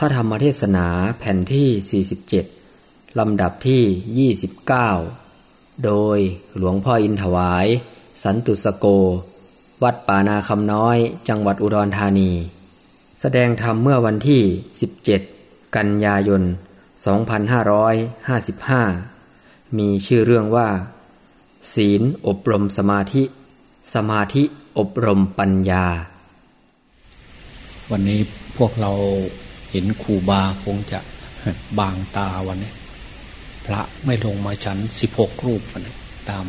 พระธรรมเทศนาแผ่นที่ 47 ลำดับที่ 29 โดยหลวงพ่ออินถวาย สันตุสโก วัดป่านาคำน้อยจังหวัดอุดรธานี แสดงธรรมเมื่อวันที่ 17 กันยายน 2555 มีชื่อเรื่องว่า ศีลอบรมสมาธิ สมาธิอบรมปัญญา วันนี้พวกเรา เห็นครูบาคงจะบางตาวันนี้ พระไม่ลงมาชั้นสิบหกรูปวันนี้ตาม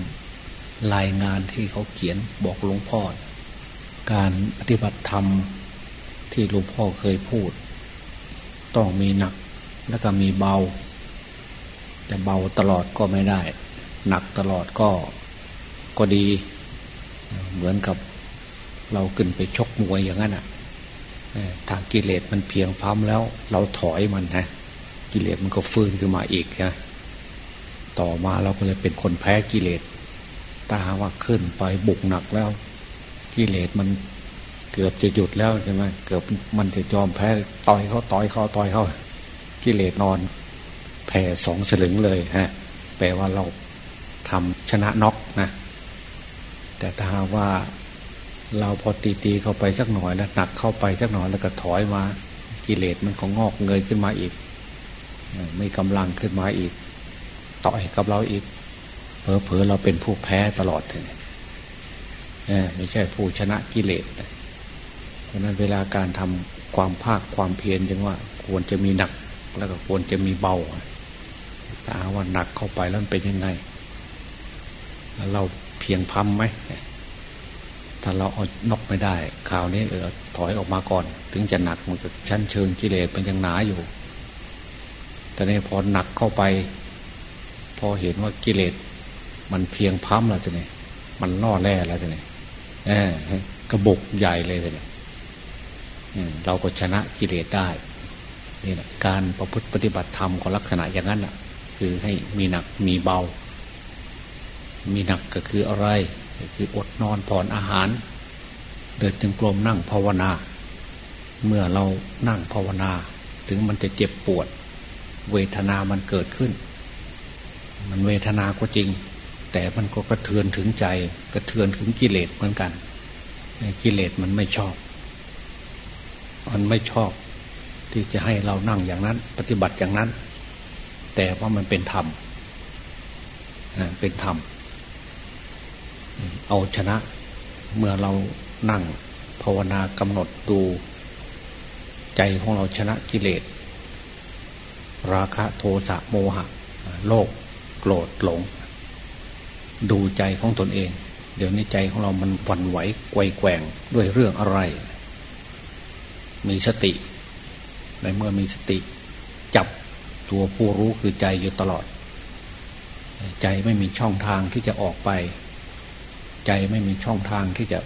รายงานที่เขาเขียนบอกหลวงพ่อ การปฏิบัติธรรมที่หลวงพ่อเคยพูด ต้องมีหนักแล้วก็มีเบา แต่เบาตลอดก็ไม่ได้ หนักตลอดก็ก็ดี เหมือนกับเราขึ้นไปชกมวยอย่างนั้นอะ ทางกิเลสมันเพียงพร้ำแล้ว เราถอยมันนะกิเลสมันก็ฟื้นขึ้นมาอีกนะต่อมาเราก็เลยเป็นคนแพ้กิเลสตาว่าขึ้นไปบุกหนักแล้ว กิเลสมันเกือบจะหยุดแล้วใช่ไหมเกือบมันจะยอมแพ้ต่อยเขาต่อยเขาต่อยเขากิเลสนอนแผ่สองสลึงเลยฮะแปลว่าเราทำชนะน็อกนะแต่ถ้าว่า เราพอตีตีเข้าไปสักหน่อยแล้วหนักเข้าไปสักหน่อยแล้วก็ถอยมากิเลสมันก็งอกเงยขึ้นมาอีกไม่กำลังขึ้นมาอีก ต่อยกับเราอีกเพอเพอเราเป็นผู้แพ้ตลอดเลยไม่ใช่ผู้ชนะกิเลสเพราะนั้นเวลาการทำความภาคความเพียรจึงว่า ควรจะมีหนักแล้วก็ควรจะมีเบาถ้าว่าหนักเข้าไปแล้วเป็นยังไง เราเพียงพัมไหม ถ้าเราเอานกไม่ได้ข่าวนี้เออถอยออกมาก่อน ถึงจะหนักมันจะชั้นเชิงกิเลสมันยังหนาอยู่ แต่ในพอหนักเข้าไป พอเห็นว่ากิเลสมันเพียงพั้มแล้วจะเนี่ยมันล่อแร่แล้วจะเนี่ยเออกระบกใหญ่เลยจะเนี่ยเราก็ชนะกิเลสได้นี่แหละการประพฤติปฏิบัติธรรมของลักษณะอย่างนั้นอะคือให้มีหนักมีเบา มีหนักก็คืออะไร คืออดนอนผ่อนอาหาร เดินจงกรมนั่งภาวนา เมื่อเรานั่งภาวนา ถึงมันจะเจ็บปวด เวทนามันเกิดขึ้น มันเวทนาก็จริง แต่มันก็กระเทือนถึงใจกระเทือนถึงกิเลสเหมือนกันกิเลสมันไม่ชอบ มันไม่ชอบ ที่จะให้เรานั่งอย่างนั้น ปฏิบัติอย่างนั้น แต่ว่ามันเป็นธรรมเป็นธรรม เอาชนะ เมื่อเรานั่งภาวนากำหนดดูใจของเราชนะกิเลส ราคะโทสะโมหะ โลภโกรธหลง ดูใจของตนเอง เดี๋ยวนี้ใจของเรามันวันไหวไกวแกว่งด้วยเรื่องอะไร มีสติ ในเมื่อมีสติ จับตัวผู้รู้คือใจอยู่ตลอด ใจไม่มีช่องทางที่จะออกไป ใจไม่มีช่องทางที่จะ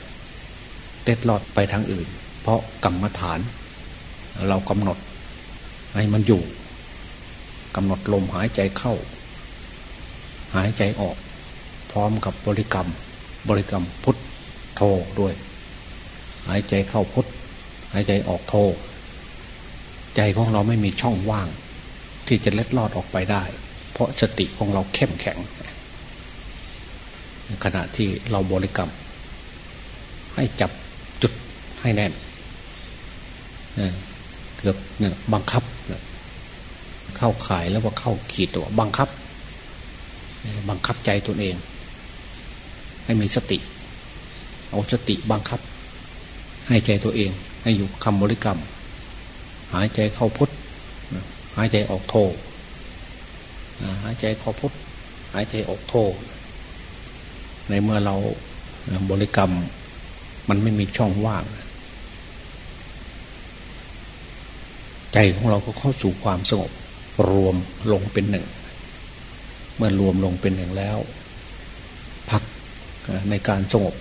เต็ดลอดไปทางอื่น เพราะกรรมฐาน เรากำหนดให้มันอยู่กำหนดลมหายใจเข้า หายใจออก พร้อมกับบริกรรม บริกรรมพุทโธด้วย หายใจเข้าพุทหายใจออกโธใจของเราไม่มีช่องว่าง ที่จะเล็ดลอดออกไปได้ เพราะสติของเราเข้มแข็ง ขณะที่เราบริกรรม ให้จับจุดให้แน่นเกือบเนี่ยบังคับ เข้าขายแล้วว่าเข้าขีดตัวบังคับ บังคับใจตนเอง ให้มีสติ เอาสติบังคับ ให้ใจตัวเอง ให้อยู่คำบริกรรม หายใจเข้าพุทหายใจออกโทหายใจเข้าพุทหายใจออกโท ในเมื่อเราบริกรรมมันไม่มีช่องว่าง ใจของเราก็เข้าสู่ความสงบรวมลงเป็นหนึ่ง เมื่อรวมลงเป็นหนึ่งแล้ว พักในการสงบ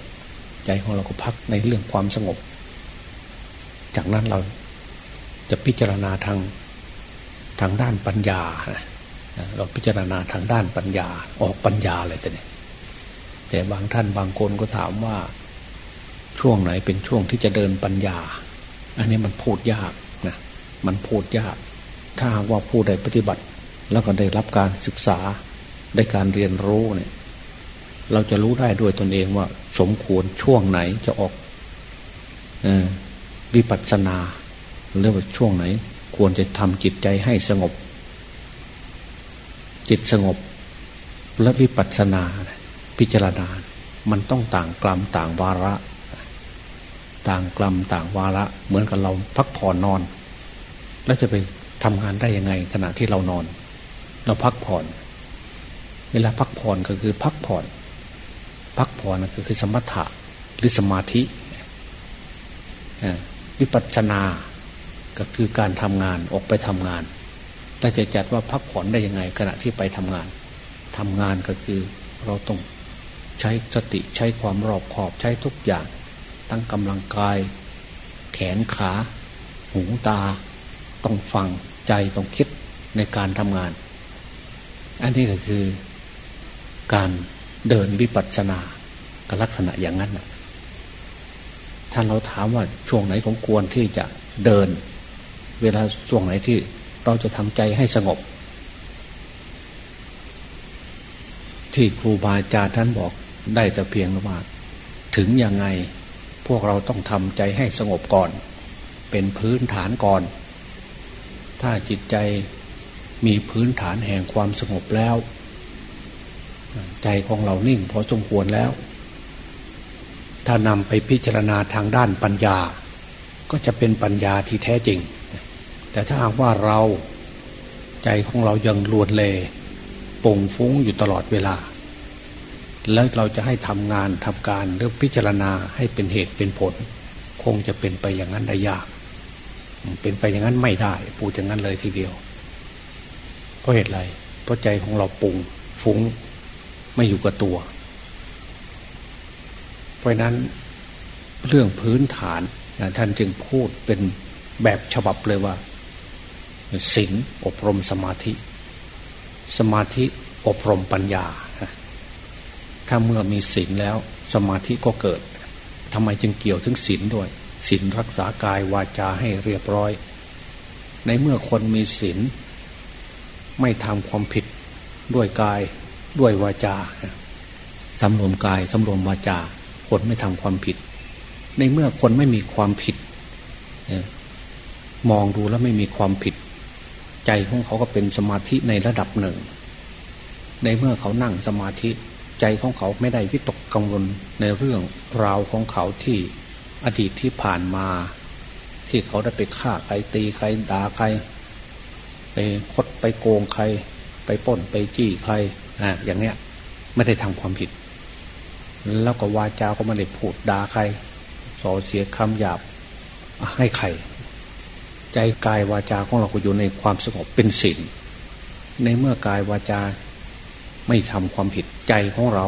ใจของเราก็พักในเรื่องความสงบ จากนั้นเราจะพิจารณาทางทางด้านปัญญา เราพิจารณาทางด้านปัญญาออกปัญญาอะไรแต่เนี่ย แต่บางท่านบางคนก็ถามว่า ช่วงไหนเป็นช่วงที่จะเดินปัญญา อันนี้มันพูดยากนะมันพูดยาก ถ้าว่าผู้ใดปฏิบัติ แล้วก็ได้รับการศึกษาได้การเรียนรู้เนี่ย เราจะรู้ได้ด้วยตนเองว่า สมควรช่วงไหนจะออกอวิปัสสนาหรือว่าช่วงไหน ควรจะทำจิตใจให้สงบ จิตสงบและวิปัสสนา พิจารณา มันต้องต่างกลัมต่างวาระ ต่างกลัมต่างวาระ เหมือนกับเราพักผ่อนนอน แล้วจะไปทำงานได้ยังไง ขณะที่เรานอน เราพักผ่อน เวลาพักผ่อนก็คือพักผ่อน พักผ่อนก็คือสมถะหรือสมาธิวิปัสสนาก็คือการทำงานออกไปทำงานเราจะจัดว่าพักผ่อนได้ยังไง ขณะที่ไปทำงานทำงานก็คือเราต้อง ใช้สติใช้ความรอบขอบใช้ทุกอย่างตั้งกำลังกาย แขนขา หูตา ต้องฟังใจต้องคิดในการทำงาน อันนี้ก็คือการเดินวิปัสสนากับลักษณะอย่างนั้นถ้าเราถามว่าช่วงไหนของควรที่จะเดิน เวลาช่วงไหนที่เราจะทำใจให้สงบ ที่ครูบาอาจารย์ท่านบอก ได้แต่เพียงว่าถึงยังไงพวกเราต้องทำใจให้สงบก่อน เป็นพื้นฐานก่อน ถ้าจิตใจมีพื้นฐานแห่งความสงบแล้ว ใจของเรานิ่งพอสมควรแล้ว ถ้านำไปพิจารณาทางด้านปัญญา ก็จะเป็นปัญญาที่แท้จริง แต่ถ้าหากว่าเราใจของเรายังลวนเลปงฟุ้งอยู่ตลอดเวลา แล้วเราจะให้ทำงานทำการหรือพิจารณาให้เป็นเหตุเป็นผล คงจะเป็นไปอย่างนั้นได้ยาก เป็นไปอย่างนั้นไม่ได้ปูอย่างนั้นเลยทีเดียวเพราะเหตุไรเพราะใจของเราปุงฟุ้งไม่อยู่กับตัว เพราะนั้นเรื่องพื้นฐานท่านจึงพูดเป็นแบบฉบับเลยว่าศีลอบรมสมาธิ สมาธิอบรมปัญญา ถ้าเมื่อมีศีลแล้วสมาธิก็เกิดทำไมจึงเกี่ยวถึงศีลด้วยศีลรักษากายวาจาให้เรียบร้อย ในเมื่อคนมีศีลไม่ทำความผิดด้วยกายด้วยวาจาสำรวมกายสำรวมวาจา คนไม่ทำความผิด ในเมื่อคนไม่มีความผิดมองดูแล้วไม่มีความผิด ใจของเขาก็เป็นสมาธิในระดับหนึ่ง ในเมื่อเขานั่งสมาธิ ใจของเขาไม่ได้วิตกกังวลในเรื่องราวของเขาที่อดีตที่ผ่านมา ที่เขาได้ไปฆ่าใครตีใครด่าใคร ไปคดไปโกงใคร ไปป้นไปจี้ใครอ่าอย่างเนี้ยไม่ได้ทำความผิด แล้วก็วาจาก็ไม่ได้พูดด่าใครส่อเสียคำหยาบให้ใคร ใจกายวาจาของเราก็อยู่ในความสงบเป็นศีลในเมื่อกายวาจา ไม่ทำความผิดใจของเรา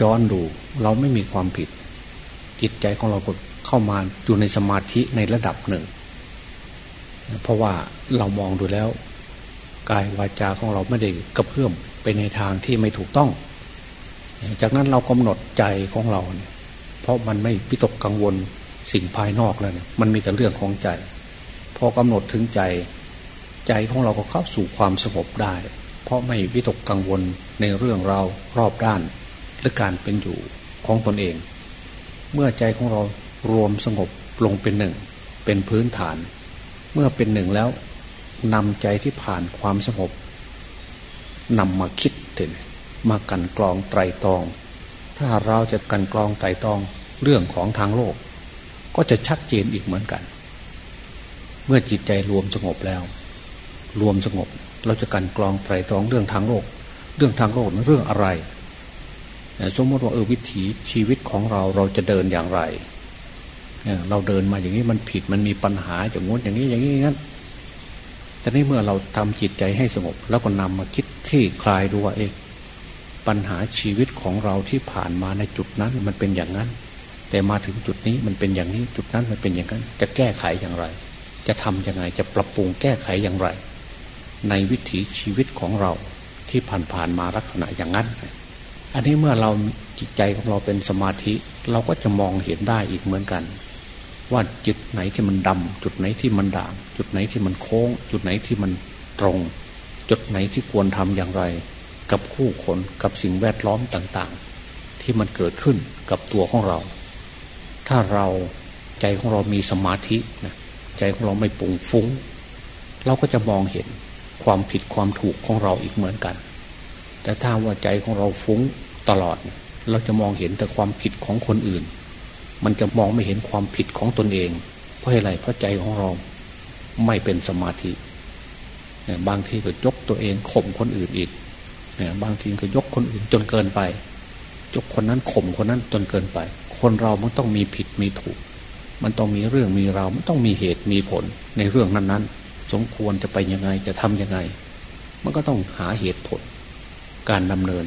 ย้อนดูเราไม่มีความผิด จิตใจของเราก็เข้ามาอยู่ในสมาธิในระดับหนึ่ง เพราะว่าเรามองดูแล้วกายวาจาของเราไม่ได้กระเพื่อมไปในทางที่ไม่ถูกต้อง จากนั้นเรากำหนดใจของเราเนี่ยเพราะมันไม่พิตกกังวลสิ่งภายนอกแล้วเนี่ยมันมีแต่เรื่องของใจ พอกำหนดถึงใจ ใจของเราก็เข้าสู่ความสงบได้ เพราะไม่วิตกกังวลในเรื่องเรารอบด้านหรือการเป็นอยู่ของตนเอง เมื่อใจของเรารวมสงบลงเป็นหนึ่ง เป็นพื้นฐาน เมื่อเป็นหนึ่งแล้วนำใจที่ผ่านความสงบนำมาคิดถึงมากันกรองไตรตรอง ถ้าเราจะกันกรองไตรตรองเรื่องของทางโลก ก็จะชัดเจนอีกเหมือนกัน เมื่อจิตใจรวมสงบแล้ว รวมสงบ เราจะกันกรองไตรตรองเรื่องทางโลก เรื่องทางโลกนั้นเรื่องอะไรสมมติว่าเออวิถีชีวิตของเราเราจะเดินอย่างไรเราเดินมาอย่างนี้มันผิดมันมีปัญหาอย่างงู้นอย่างนี้อย่างนี้งั้นแต่นี่เมื่อเราทำจิตใจให้สงบ แล้วก็นำมาคิดที่คลายดูว่าเองปัญหาชีวิตของเราที่ผ่านมาในจุดนั้นมันเป็นอย่างนั้น แต่มาถึงจุดนี้มันเป็นอย่างนี้จุดนั้นมันเป็นอย่างนั้น จะแก้ไขอย่างไร จะทํำยังไงจะปรับปรุงแก้ไขอย่างไร ในวิถีชีวิตของเราที่ผ่านผ่านมาลักษณะอย่างนั้น อันนี้เมื่อเราจิตใจของเราเป็นสมาธิ เราก็จะมองเห็นได้อีกเหมือนกัน ว่าจุดไหนที่มันดำจุดไหนที่มันด่าง จุดไหนที่มันโค้ง จุดไหนที่มันตรง จุดไหนที่ควรทำอย่างไร กับคู่คนกับสิ่งแวดล้อมต่างๆ ที่มันเกิดขึ้นกับตัวของเรา ถ้าเราใจของเรามีสมาธินะใจของเราไม่ปุ่งฟุ้ง เราก็จะมองเห็น ความผิดความถูกของเราอีกเหมือนกัน แต่ถ้าว่าใจของเราฟุ้งตลอด เราจะมองเห็นแต่ความผิดของคนอื่น มันจะมองไม่เห็นความผิดของตนเอง เพราะอะไรเพราะใจของเราไม่เป็นสมาธิบางทีก็ยกตัวเองข่มคนอื่นอีกบางทีก็ยกคนอื่นจนเกินไป ยกคนนั้นข่มคนนั้นจนเกินไป คนเรามันต้องมีผิดมีถูก มันต้องมีเรื่องมีราวมันต้องมีเหตุมีผลในเรื่องนั้นๆ สมควรจะไปยังไงจะทํำยังไง มันก็ต้องหาเหตุผล การดำเนิน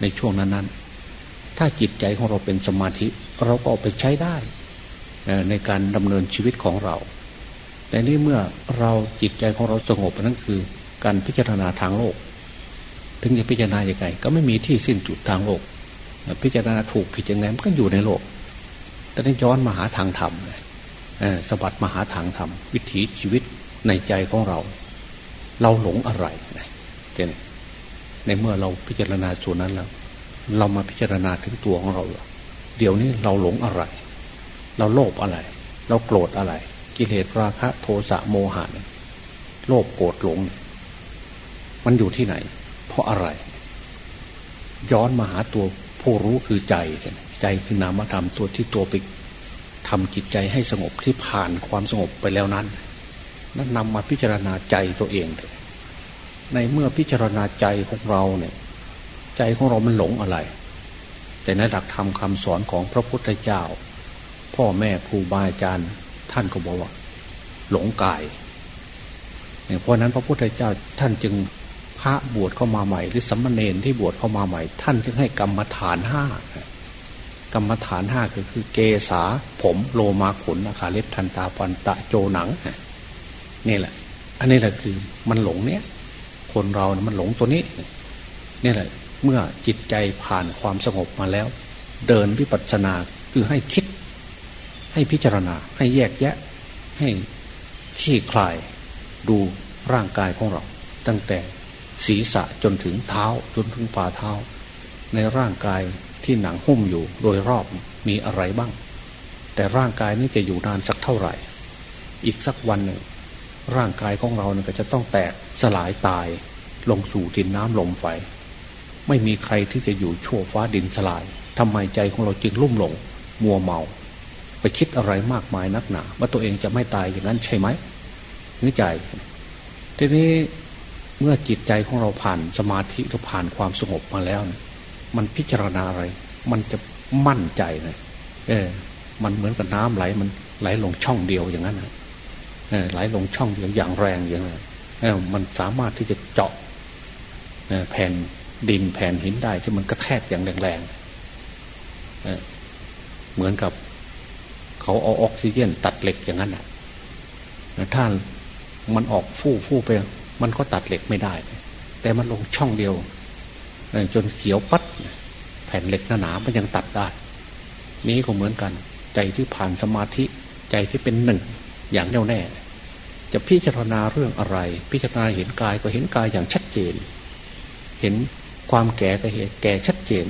ในช่วงนั้นๆ ถ้าจิตใจของเราเป็นสมาธิ เราก็เอาไปใช้ได้ ในการดำเนินชีวิตของเรา แต่นี่เมื่อเราจิตใจของเราสงบนั่นคือ การพิจารณาทางโลก ถึงจะพิจารณาอย่างไรก็ไม่มีที่สิ้นจุดทางโลก พิจารณาถูกผิดยังไงมันก็อยู่ในโลก แต่นี่ย้อนมาหาทางธรรมสบัดมาหาทางธรรมวิถีชีวิต ในใจของเรา เราหลงอะไรเจนในเมื่อเราพิจารณาส่วนนั้นแล้ว เรามาพิจารณาถึงตัวของเรา เดี๋ยวนี้เราหลงอะไร เราโลภอะไร เราโกรธอะไร กิเลสราคะโทสะโมหะโลภโกรธหลง มันอยู่ที่ไหน เพราะอะไร ย้อนมาหาตัวผู้รู้คือใจ ใจคือนามธรรมตัวที่ตัวไปทำจิตใจให้สงบที่ผ่านความสงบไปแล้วนั้น นั่นนำมาพิจารณาใจตัวเองเถอะในเมื่อพิจารณาใจของเราเนี่ย ใจของเรามันหลงอะไร แต่ในหลักธรรมคาสอนของพระพุทธเจ้า พ่อแม่ครูบาอาจารย์ท่านก็บอกว่า หลงกายเนี่ยเพราะนั้นพระพุทธเจ้าท่านจึงพระบวชเข้ามาใหม่ หรือสัมมาเนนที่บวชเข้ามาใหม่ ท่านจึงให้กรรมฐานห้ากรรมฐานห้าก็คือเกษาผมโลมาขนนะคะเล็บทันตาปันตะโจหนัง นี่แหละ อันนี้แหละคือมันหลงเนี้ยคนเรานะมันหลงตัวนี้นี่แหละ เมื่อจิตใจผ่านความสงบมาแล้ว เดินวิปัสสนาคือให้คิด ให้พิจารณา ให้แยกแยะ ให้ขี้คลาย ดูร่างกายของเรา ตั้งแต่ศีรษะจนถึงเท้าจนถึงฝ่าเท้า ในร่างกายที่หนังหุ้มอยู่โดยรอบมีอะไรบ้าง แต่ร่างกายนี้จะอยู่นานสักเท่าไหร่ อีกสักวันหนึ่ง ร่างกายของเราเนี่ยก็จะต้องแตกสลายตาย ลงสู่ดินน้ำลมไฟ ไม่มีใครที่จะอยู่ชั่วฟ้าดินสลายทำไมใจของเราจึงลุ่มหลง มัวเมา ไปคิดอะไรมากมายนักหนาว่าตัวเองจะไม่ตายอย่างนั้นใช่ไหมนึกใจ ทีนี้เมื่อจิตใจของเราผ่านสมาธิหรือผ่านความสงบมาแล้วนมันพิจารณาอะไร มันจะมั่นใจนะเออ มันเหมือนกับน้ำไหลมันไหลลงช่องเดียวอย่างนั้นนะ ไหลลงช่องเดียวอย่างแรงอย่างนั้นมันสามารถที่จะเจาะแผ่นดินแผ่นหินได้ที่มันกระแทกอย่างแรงๆเหมือนกับเขาเอาออกซิเจนตัดเหล็กอย่างนั้นนะถ้ามันออกฟู่ฟู่ไป มันก็ตัดเหล็กไม่ได้ แต่มันลงช่องเดียว จนเขียวปัด แผ่นเหล็กหนาๆมันยังตัดได้ นี้ก็เหมือนกัน ใจที่ผ่านสมาธิใจที่เป็นหนึ่ง อย่างแน่วแน่ จะพิจารณาเรื่องอะไร พิจารณาเห็นกายก็เห็นกายอย่างชัดเจน เห็นความแก่ก็เห็นแก่ชัดเจน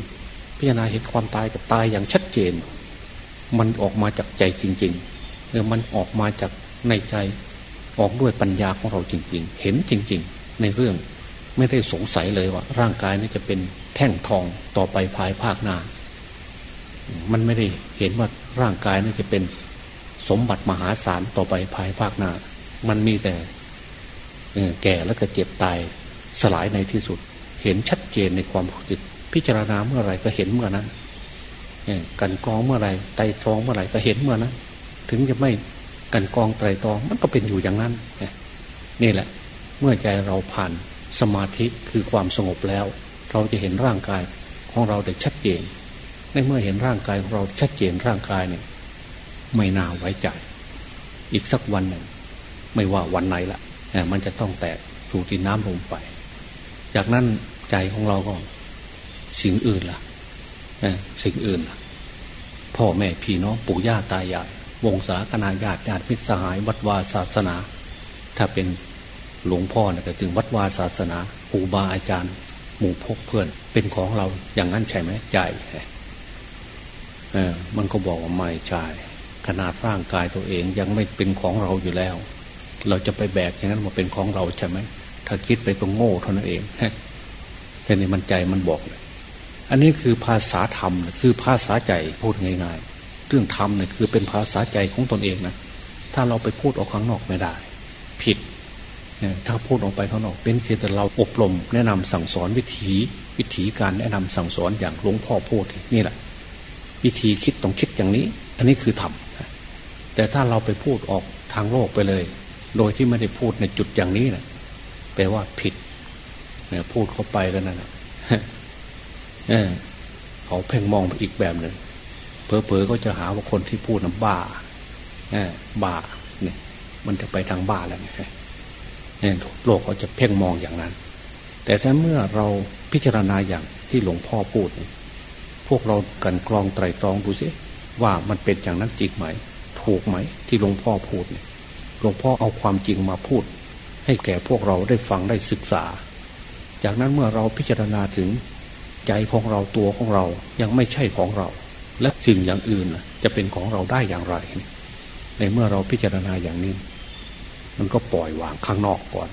พิจารณาเห็นความตายก็ตายอย่างชัดเจน มันออกมาจากใจจริงๆเออมันออกมาจากในใจออกด้วยปัญญาของเราจริง ๆ เห็นจริง ๆ ในเรื่องไม่ได้สงสัยเลยว่า ร่างกายนี้จะเป็นแท่งทองต่อไปภายภาคหน้ามันไม่ได้เห็นว่าร่างกายนี้จะเป็น สมบัติมหาศาลต่อไปภายภาคหน้า มันมีแต่แก่แล้วก็เจ็บตายสลายในที่สุด เห็นชัดเจนในความจิตพิจารณาเมื่อไรก็เห็นเมื่อนั้นกันกรองเมื่อไรไตรตรองเมื่อไรก็เห็นเมื่อนั้นถึงจะไม่กันกรองไตรตรองมันก็เป็นอยู่อย่างนั้นนี่แหละ เมื่อใจเราผ่านสมาธิคือความสงบแล้ว เราจะเห็นร่างกายของเราได้ชัดเจนในเมื่อเห็นร่างกายของเราชัดเจนร่างกายเนี่ย ไม่น่าไว้ใจ อีกสักวันหนึ่ง ไม่ว่าวันไหนละมันจะต้องแตกถูกดินน้ำลงไป จากนั้นใจของเราก็สิ่งอื่นละ่ะสิ่งอื่นล่ะ พ่อแม่พี่น้องปู่ย่าตายายวงศาคณาญาติญาติมิตรสหายวัดวาศาสนา ถ้าเป็นหลวงพ่อเนี่ยก็ถึงวัดวาศาสนาครูบาอาจารย์ หมู่พกเพื่อน เป็นของเราอย่างนั้นใช่ไหมใจเออมันก็บอกว่าไม่ใช่ ขนาดร่างกายตัวเองยังไม่เป็นของเราอยู่แล้ว เราจะไปแบกอย่างนั้นมาเป็นของเราใช่ไหมถ้าคิดไปก็โง่เท่านั้นเองแต่ในมันใจมันบอกเลยอันนี้คือภาษาธรรมคือภาษาใจพูดง่ายๆ เรื่องธรรมเนี่ยคือเป็นภาษาใจของตนเองนะถ้าเราไปพูดออกข้างนอกไม่ได้ ผิดถ้าพูดออกไปข้างนอกเป็นเพียงแต่เราอบรมแนะนำสั่งสอนวิธีวิธีการแนะนำสั่งสอนอย่างหลวงพ่อพูดนี่แหละ วิธีคิดต้องคิดอย่างนี้ อันนี้คือธรรม แต่ถ้าเราไปพูดออกทางโลกไปเลย โดยที่ไม่ได้พูดในจุดอย่างนี้นะแปลว่าผิดเนี่ยพูดเข้าไปก็นั่นเออเขาเพ่งมองไปอีกแบบหนึ่งเพอเพอก็จะหาว่าคนที่พูดนั้นบ้าเออบ้าเนี่ย มันจะไปทางบ้าแล้วเนี่ยโลกเขาจะเพ่งมองอย่างนั้น แต่ถ้าเมื่อเราพิจารณาอย่างที่หลวงพ่อพูด พวกเรากันกรองไตรตรองดูสิว่ามันเป็นอย่างนั้นจริงไหม ถูกไหม ที่หลวงพ่อพูดหลวงพ่อเอาความจริงมาพูด ให้แก่พวกเราได้ฟังได้ศึกษา จากนั้นเมื่อเราพิจารณาถึงใจของเราตัวของเรายังไม่ใช่ของเรา และสิ่งอย่างอื่นจะเป็นของเราได้อย่างไร ในเมื่อเราพิจารณาอย่างนี้ มันก็ปล่อยวางข้างนอกก่อน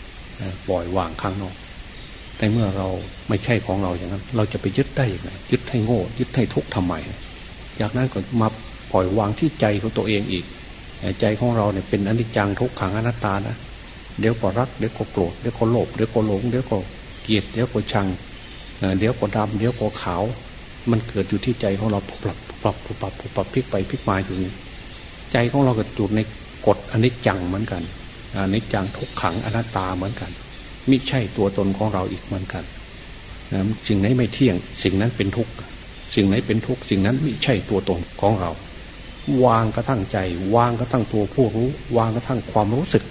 ปล่อยวางข้างนอกในเมื่อเราไม่ใช่ของเราอย่างนั้น เราจะไปยึดได้อย่างไรยึดให้โง่ ยึดให้ทุกข์ทำไมจากนั้นก็มา ปล่อยวางที่ใจของตัวเองอีก ใจของเราเนี่ยเป็นอนิจจังทุกขังอนัตตานะเดี๋ยวก็รักเดี๋ยวก็โกรธเดี๋ยวก็โลภเดี๋ยวก็หลงเดี๋ยวก็เกลียดเดี๋ยวก็ชังเดี๋ยวก็ดำเดี๋ยวก็ขาว มันเกิดอยู่ที่ใจของเราปรับปรับปรับปรับพลิกไปพลิกมาอยู่นี่ใจของเราก็จุดในกฎอนิจจังเหมือนกันอนิจจังทุกขังอนัตตาเหมือนกันไมิใช่ตัวตนของเราอีกเหมือนกันสิ่งไหนไม่เที่ยง สิ่งนั้นเป็นทุกข์สิ่งไหนเป็นทุกข์สิ่งนั้นไม่ใช่ตัวตนของเรา วางกระทั่งใจ วางกระทั่งตัวผู้รู้ วางกระทั่งความรู้สึก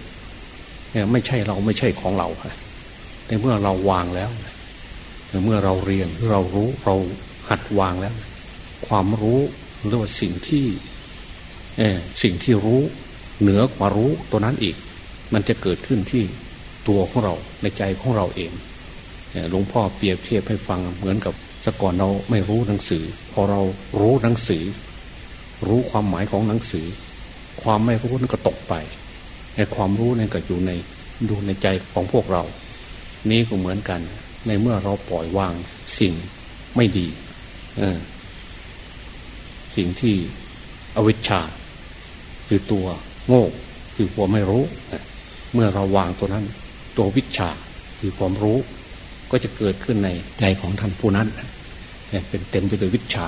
เนี่ยไม่ใช่เราไม่ใช่ของเราแต่เมื่อเราวางแล้วเมื่อเราเรียนเรารู้เราหัดวางแล้ว ความรู้หรือว่าสิ่งที่สิ่งที่รู้เหนือกว่ารู้ตัวนั้นอีก มันจะเกิดขึ้นที่ตัวของเราในใจของเราเองหลวงพ่อเปรียบเทียบให้ฟังเหมือนกับสก่อนเราไม่รู้หนังสือ พอเรารู้หนังสือ รู้ความหมายของหนังสือ ความไม่รู้นั่นก็ตกไปแต่ความรู้นั่นก็อยู่ในดูในใจของพวกเรา นี้ก็เหมือนกัน ในเมื่อเราปล่อยวางสิ่งไม่ดีเออสิ่งที่อวิชชา คือตัวโง่คือความไม่รู้ เมื่อเราวางตัวนั้น ตัววิชาคือความรู้ ก็จะเกิดขึ้นในใจของท่านผู้นั้นเนี่ยเป็นเต็มไปด้วยวิชา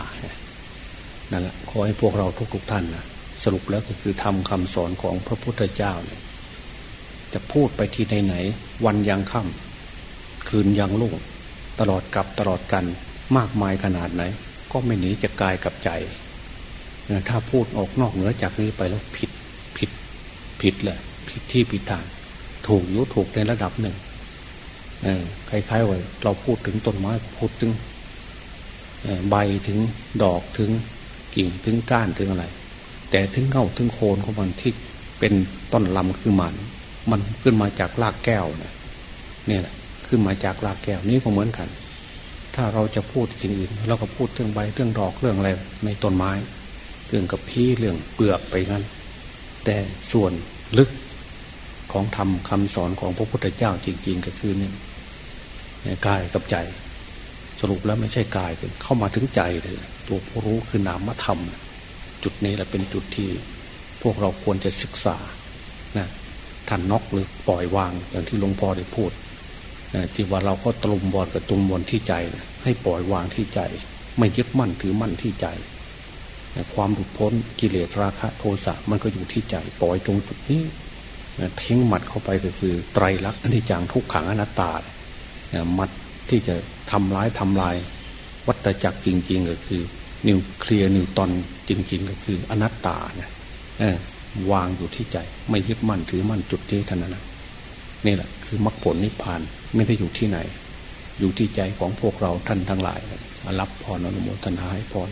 นั่นแหละขอให้พวกเราทุกๆท่านนะสรุปแล้วก็คือทำคำสอนของพระพุทธเจ้าเนี่ยจะพูดไปที่ไหนไหน วันยังค่ำคืนยังลุ่งตลอดกับตลอดกันมากมายขนาดไหน ก็ไม่หนีจะกายกับใจถ้าพูดออกนอกเหนือจากนี้ไปแล้วผิดผิดผิดเลยผิดที่ผิดทางถูกยุถูกในระดับหนึ่งคล้ายๆว่าเราพูดถึงต้นไม้พูดถึงใบถึงดอกถึง กิ่งถึงก้านถึงอะไร แต่ถึงเงาถึงโคนของมันที่เป็นต้นลำคือมันมันขึ้นมาจากรากแก้วเนี่ยนี่แหละขึ้นมาจากรากแก้วนี้ก็เหมือนกัน ถ้าเราจะพูดสิ่งอื่นเราก็พูดเรื่องใบเรื่องดอกเรื่องอะไรในต้นไม้ เรื่องกับพี่เรื่องเปลือกไปงั้น แต่ส่วนลึกของธรรมคาสอนของพระพุทธเจ้าจริง ๆ ก็คือเนี่ยกายกับใจ สรุปแล้วไม่ใช่กายเข้ามาถึงใจเลย ตัวผู้รู้คือนามธรรม จุดนี้แหละเป็นจุดที่พวกเราควรจะศึกษานะท่านนอกหรือปล่อยวางอย่างที่หลวงพ่อได้พูดที่ว่าเราก็ตลุมบอลกับตุมบอลที่ใจนะให้ปล่อยวางที่ใจ ไม่ยึดมั่นถือมั่นที่ใจความหลุดพ้นกิเลสราคะโทสะมันก็อยู่ที่ใจปล่อยตรงจุดนี้ทิ้งหมัดเข้าไปก็คือ ไตรลักษณ์อนิจจังทุกขังอนัตตามัดที่จะทำร้ายทำลาย วัตจักรจริง ๆ ก็คือ นิวเคลียร์นิวตอนจริง ๆ ก็คืออนัตตาเนี่ยวางอยู่ที่ใจ ไม่ยึดมั่นถือมั่นจุดที่ท่านนะนี่แหละคือมรรคผลนิพพานไม่ได้อยู่ที่ไหน อยู่ที่ใจของพวกเราท่านทั้งหลายรับพรอนุโมทนาให้พร